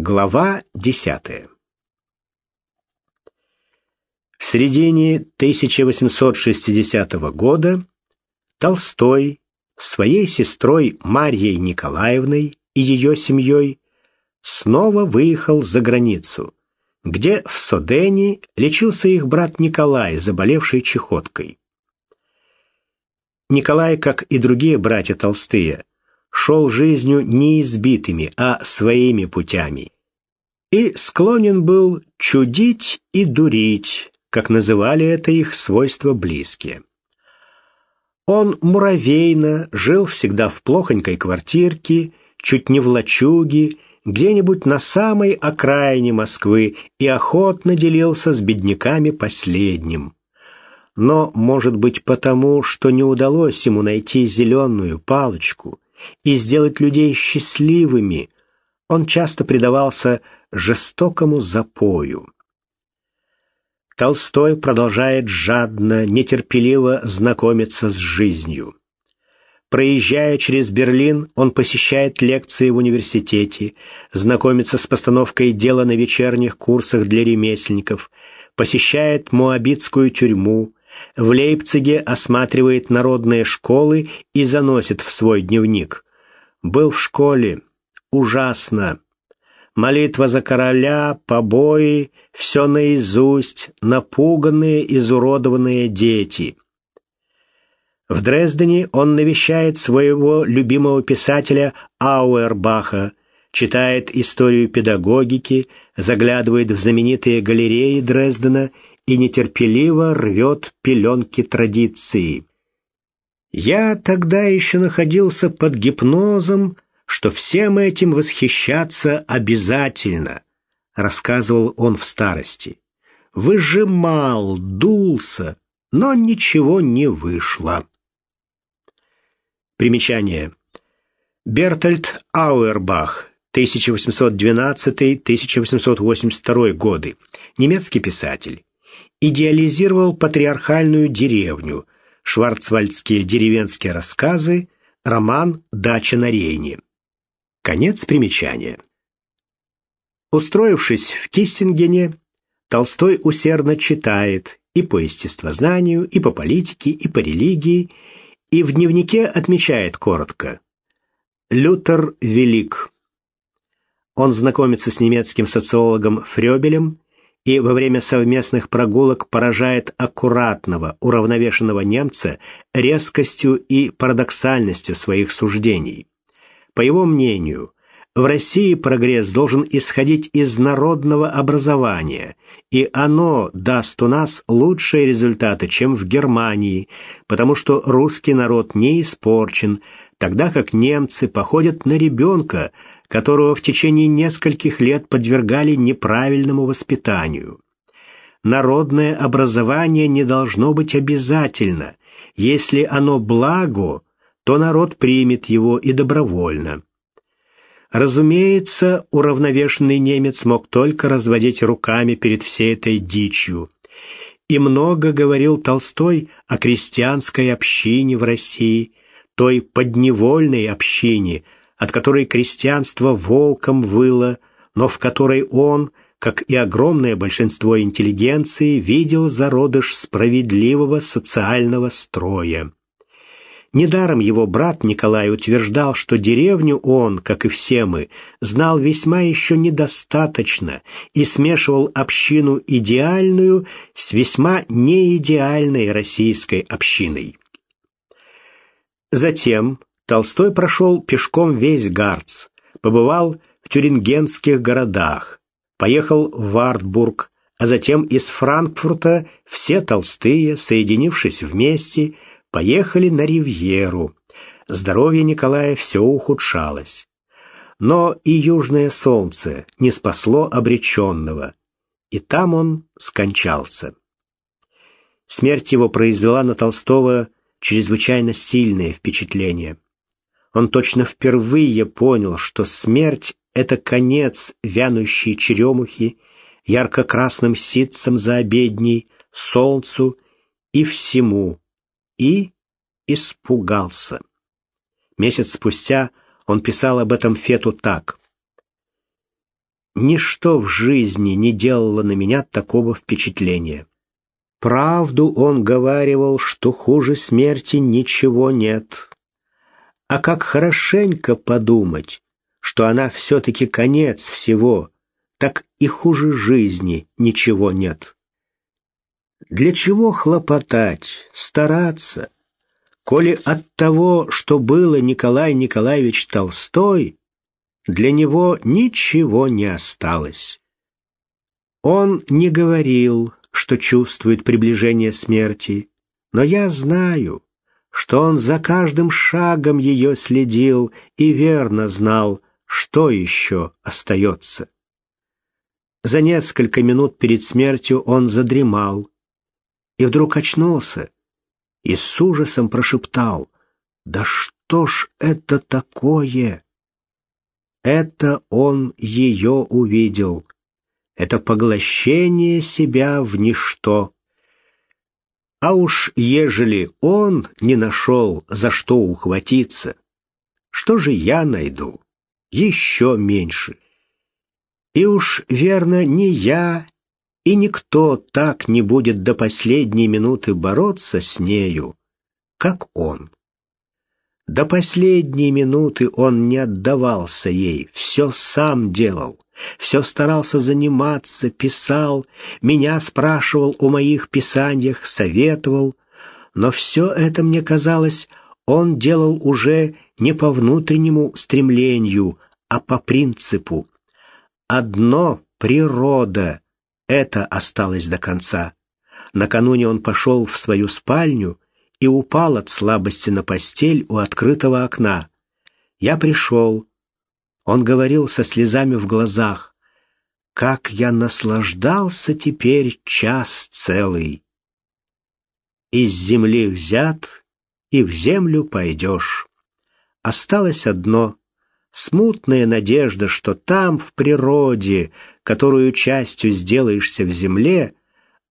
Глава десятая В середине 1860 года Толстой своей сестрой Марьей Николаевной и ее семьей снова выехал за границу, где в Содене лечился их брат Николай, заболевший чехоткой. Николай, как и другие братья Толстые, шел жизнью не избитыми, а своими путями. И склонен был чудить и дурить, как называли это их свойства близкие. Он муравейно жил всегда в плохонькой квартирке, чуть не в лачуге, где-нибудь на самой окраине Москвы и охотно делился с бедняками последним. Но, может быть, потому, что не удалось ему найти зеленую палочку и сделать людей счастливыми, он часто предавался жестокому запою. Толстой продолжает жадно, нетерпеливо знакомиться с жизнью. Проезжая через Берлин, он посещает лекции в университете, знакомится с постановкой дела на вечерних курсах для ремесленников, посещает Моабитскую тюрьму, в Лейпциге осматривает народные школы и заносит в свой дневник. «Был в школе. Ужасно. Молитва за короля, побои, все наизусть, напуганные, изуродованные дети». В Дрездене он навещает своего любимого писателя Ауэрбаха, читает историю педагогики, заглядывает в знаменитые галереи Дрездена и нетерпеливо рвет пеленки традиции. Я тогда еще находился под гипнозом, что всем этим восхищаться обязательно, рассказывал он в старости. Выжимал, дулся, но ничего не вышло. Примечание. Бертольд Ауэрбах, 1812-1882 годы, немецкий писатель идеализировал патриархальную деревню, шварцвальдские деревенские рассказы, роман «Дача на Рейне». Конец примечания. Устроившись в Киссингене, Толстой усердно читает и по естествознанию, и по политике, и по религии, и в дневнике отмечает коротко «Лютер велик». Он знакомится с немецким социологом Фрёбелем и во время совместных прогулок поражает аккуратного, уравновешенного немца резкостью и парадоксальностью своих суждений. По его мнению, в России прогресс должен исходить из народного образования, и оно даст у нас лучшие результаты, чем в Германии, потому что русский народ не испорчен, тогда как немцы походят на ребенка, которого в течение нескольких лет подвергали неправильному воспитанию. Народное образование не должно быть обязательно. Если оно благо, то народ примет его и добровольно. Разумеется, уравновешенный немец мог только разводить руками перед всей этой дичью. И много говорил Толстой о крестьянской общине в России, той подневольной общине – от которой крестьянство волком выло, но в которой он, как и огромное большинство интеллигенции, видел зародыш справедливого социального строя. Недаром его брат Николай утверждал, что деревню он, как и все мы, знал весьма еще недостаточно и смешивал общину идеальную с весьма неидеальной российской общиной. Затем, Толстой прошел пешком весь Гарц, побывал в тюрингенских городах, поехал в Вартбург, а затем из Франкфурта все толстые, соединившись вместе, поехали на Ривьеру. Здоровье Николая все ухудшалось. Но и южное солнце не спасло обреченного, и там он скончался. Смерть его произвела на Толстого чрезвычайно сильное впечатление. Он точно впервые понял, что смерть — это конец вянущей черемухи, ярко-красным ситцем за обедней, солнцу и всему, и испугался. Месяц спустя он писал об этом Фету так. Ничто в жизни не делало на меня такого впечатления. Правду он говаривал, что хуже смерти ничего нет. А как хорошенько подумать, что она все-таки конец всего, так и хуже жизни ничего нет. Для чего хлопотать, стараться, коли от того, что было Николай Николаевич Толстой, для него ничего не осталось. Он не говорил, что чувствует приближение смерти, но я знаю, что он за каждым шагом ее следил и верно знал, что еще остается. За несколько минут перед смертью он задремал и вдруг очнулся и с ужасом прошептал «Да что ж это такое?» Это он ее увидел. Это поглощение себя в ничто. А уж ежели он не нашел, за что ухватиться, что же я найду? Еще меньше. И уж верно, не я и никто так не будет до последней минуты бороться с нею, как он. До последней минуты он не отдавался ей, все сам делал, все старался заниматься, писал, меня спрашивал о моих писаниях, советовал, но все это, мне казалось, он делал уже не по внутреннему стремлению, а по принципу. Одно — природа, это осталось до конца. Накануне он пошел в свою спальню и упал от слабости на постель у открытого окна. Я пришел. Он говорил со слезами в глазах. Как я наслаждался теперь час целый. Из земли взят, и в землю пойдешь. Осталось одно — смутная надежда, что там, в природе, которую частью сделаешься в земле,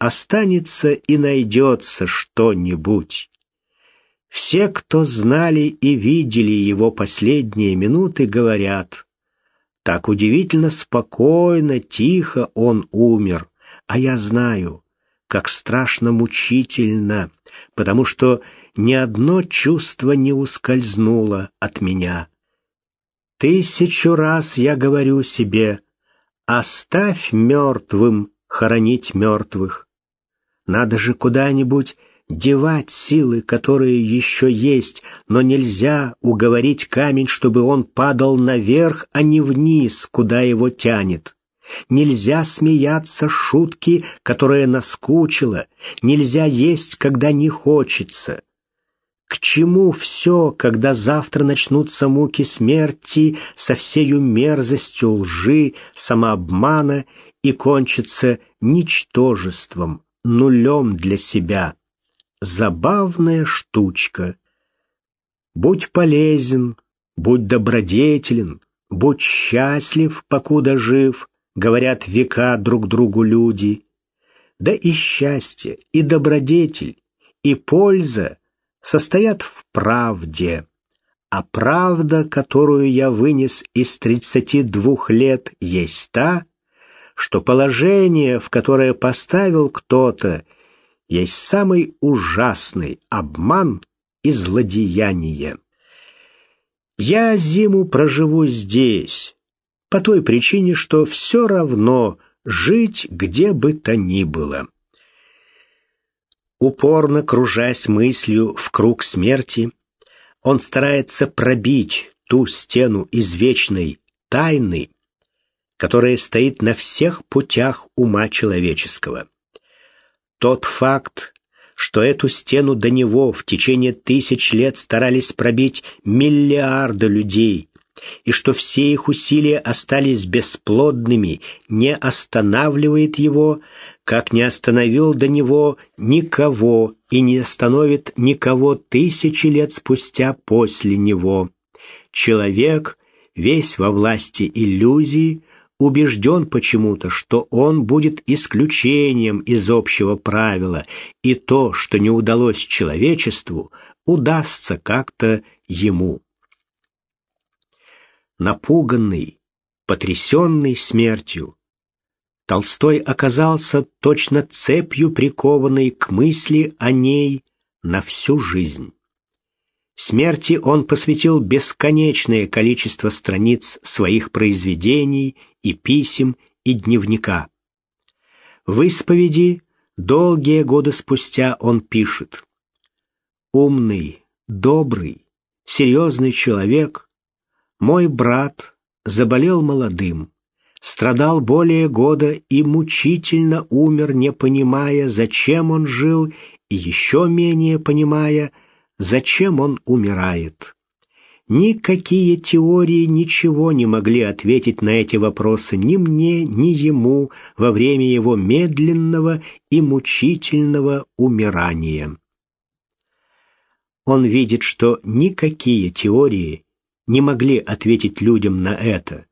останется и найдется что-нибудь. Все, кто знали и видели его последние минуты, говорят, так удивительно спокойно, тихо он умер, а я знаю, как страшно мучительно, потому что ни одно чувство не ускользнуло от меня. Тысячу раз я говорю себе, оставь мертвым хоронить мертвых. Надо же куда-нибудь девать силы, которые еще есть, но нельзя уговорить камень, чтобы он падал наверх, а не вниз, куда его тянет. Нельзя смеяться шутки, которая наскучила, нельзя есть, когда не хочется. К чему все, когда завтра начнутся муки смерти со всею мерзостью лжи, самообмана и кончится ничтожеством, нулем для себя? Забавная штучка. Будь полезен, будь добродетелен, будь счастлив, покуда жив, говорят века друг другу люди. Да и счастье, и добродетель, и польза состоят в правде. А правда, которую я вынес из тридцати двух лет, есть та, что положение, в которое поставил кто-то, есть самый ужасный обман и злодеяние. Я зиму проживу здесь, по той причине, что все равно жить где бы то ни было. Упорно кружась мыслью в круг смерти, он старается пробить ту стену извечной тайны, которая стоит на всех путях ума человеческого. Тот факт, что эту стену до него в течение тысяч лет старались пробить миллиарды людей, и что все их усилия остались бесплодными, не останавливает его, как не остановил до него никого и не остановит никого тысячи лет спустя после него. Человек, весь во власти иллюзии, убежден почему-то, что он будет исключением из общего правила, и то, что не удалось человечеству, удастся как-то ему. Напуганный, потрясенный смертью. Толстой оказался точно цепью прикованной к мысли о ней на всю жизнь. Смерти он посвятил бесконечное количество страниц своих произведений и писем и дневника. В исповеди долгие годы спустя он пишет «Умный, добрый, серьезный человек, мой брат заболел молодым, страдал более года и мучительно умер, не понимая, зачем он жил, и еще менее понимая, зачем он умирает. Никакие теории ничего не могли ответить на эти вопросы ни мне, ни ему во время его медленного и мучительного умирания. Он видит, что никакие теории не могли ответить людям на это,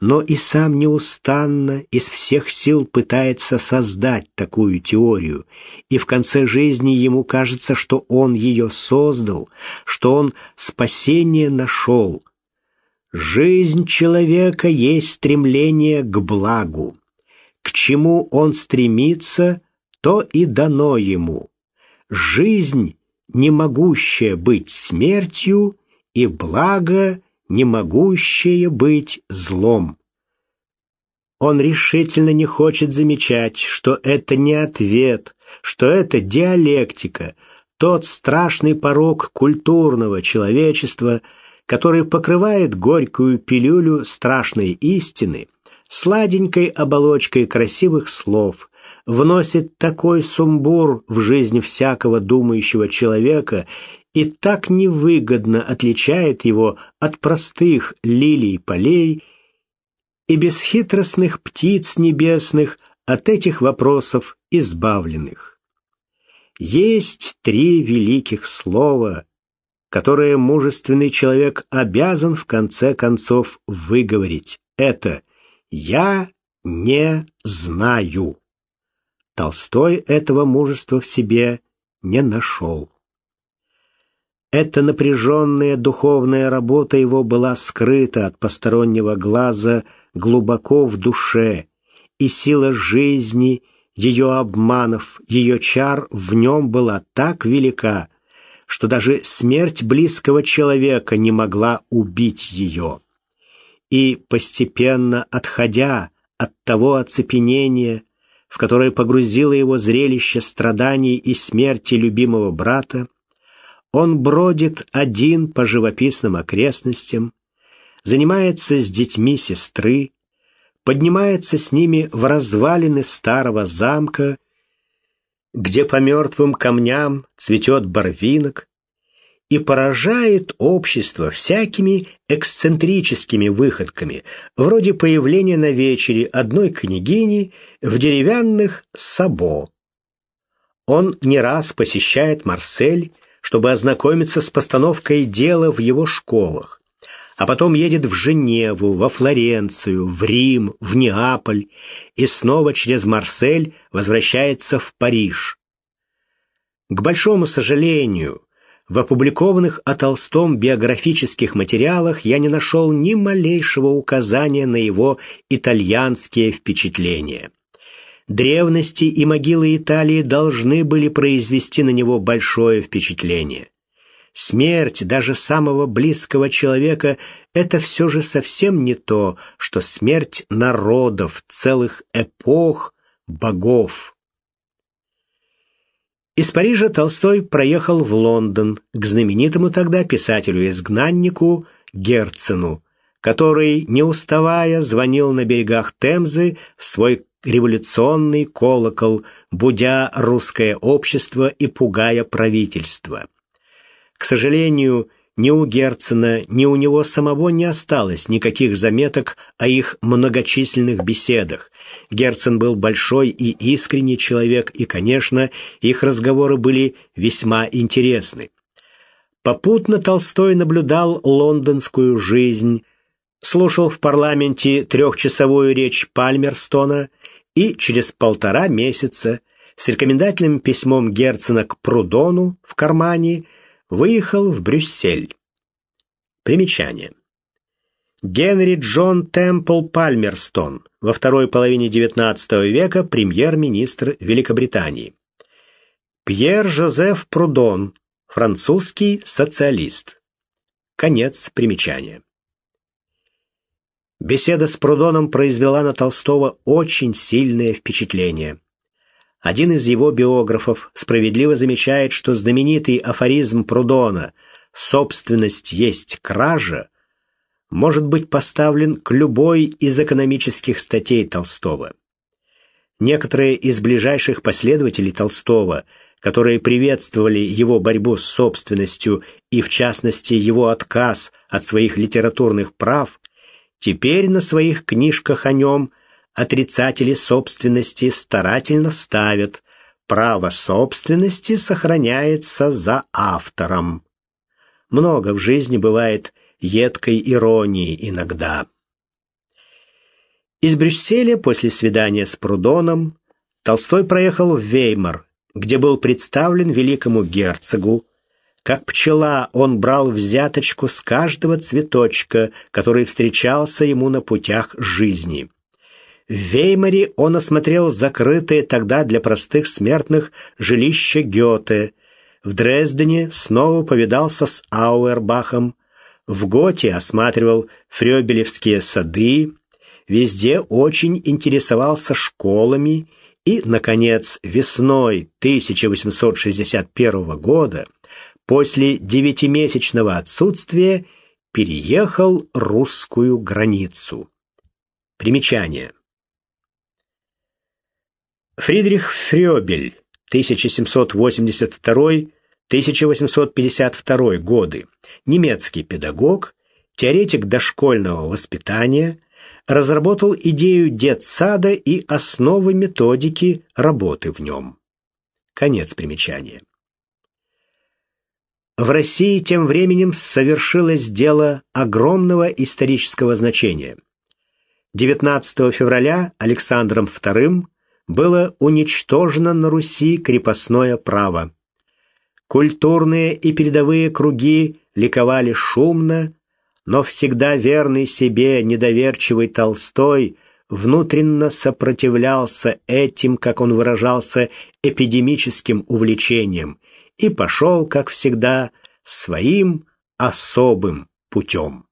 но и сам неустанно из всех сил пытается создать такую теорию, и в конце жизни ему кажется, что он ее создал, что он спасение нашел. Жизнь человека есть стремление к благу. К чему он стремится, то и дано ему. Жизнь, не могущая быть смертью, и благо, не могущее быть злом. Он решительно не хочет замечать, что это не ответ, что это диалектика, тот страшный порог культурного человечества, который покрывает горькую пилюлю страшной истины сладенькой оболочкой красивых слов, вносит такой сумбур в жизнь всякого думающего человека и так невыгодно отличает его от простых лилий полей и бесхитростных птиц небесных от этих вопросов избавленных. Есть три великих слова, которые мужественный человек обязан в конце концов выговорить. Это «Я не знаю». Толстой этого мужества в себе не нашел. Эта напряженная духовная работа его была скрыта от постороннего глаза глубоко в душе, и сила жизни, ее обманов, ее чар в нем была так велика, что даже смерть близкого человека не могла убить ее. И, постепенно отходя от того оцепенения, в которое погрузило его зрелище страданий и смерти любимого брата, он бродит один по живописным окрестностям, занимается с детьми сестры, поднимается с ними в развалины старого замка, где по мертвым камням цветет барвинок, и поражает общество всякими эксцентрическими выходками, вроде появления на вечере одной княгини в деревянных сабо. Он не раз посещает Марсель, чтобы ознакомиться с постановкой дела в его школах, а потом едет в Женеву, во Флоренцию, в Рим, в Неаполь и снова через Марсель возвращается в Париж. К большому сожалению, в опубликованных о Толстом биографических материалах я не нашел ни малейшего указания на его итальянские впечатления. Древности и могилы Италии должны были произвести на него большое впечатление. Смерть даже самого близкого человека – это все же совсем не то, что смерть народов, целых эпох, богов. Из Парижа Толстой проехал в Лондон к знаменитому тогда писателю-изгнаннику Герцену, который, не уставая, звонил на берегах Темзы в свой революционный колокол, будя русское общество и пугая правительство. К сожалению, ни у Герцена, ни у него самого не осталось никаких заметок о их многочисленных беседах. Герцен был большой и искренний человек, и, конечно, их разговоры были весьма интересны. Попутно Толстой наблюдал лондонскую жизнь, слушал в парламенте трехчасовую речь Пальмерстона и через полтора месяца с рекомендательным письмом Герцена к Прудону в кармане выехал в Брюссель. Примечание. Генри Джон Темпл Пальмерстон, во второй половине XIX века премьер-министр Великобритании. Пьер Жозеф Прудон, французский социалист. Конец примечания. Беседа с Прудоном произвела на Толстого очень сильное впечатление. Один из его биографов справедливо замечает, что знаменитый афоризм Прудона «собственность есть кража» может быть поставлен к любой из экономических статей Толстого. Некоторые из ближайших последователей Толстого, которые приветствовали его борьбу с собственностью и, в частности, его отказ от своих литературных прав, теперь на своих книжках о нем отрицатели собственности старательно ставят «право собственности сохраняется за автором». Много в жизни бывает едкой иронии иногда. Из Брюсселя после свидания с Прудоном Толстой проехал в Веймар, где был представлен великому герцогу. Как пчела он брал взяточку с каждого цветочка, который встречался ему на путях жизни. В Веймаре он осмотрел закрытые тогда для простых смертных жилища Гёте. В Дрездене снова повидался с Ауэрбахом. В Готе осматривал фрёбелевские сады, везде очень интересовался школами и, наконец, весной 1861 года, после девятимесячного отсутствия, переехал русскую границу. Примечание. Фридрих Фрёбель, 1782-1852 годы, немецкий педагог, теоретик дошкольного воспитания, разработал идею детсада и основы методики работы в нем. Конец примечания. В России тем временем совершилось дело огромного исторического значения. 19 февраля Александром II было уничтожено на Руси крепостное право. Культурные и передовые круги ликовали шумно, но всегда верный себе недоверчивый Толстой внутренно сопротивлялся этим, как он выражался, эпидемическим увлечениям и пошел, как всегда, своим особым путем.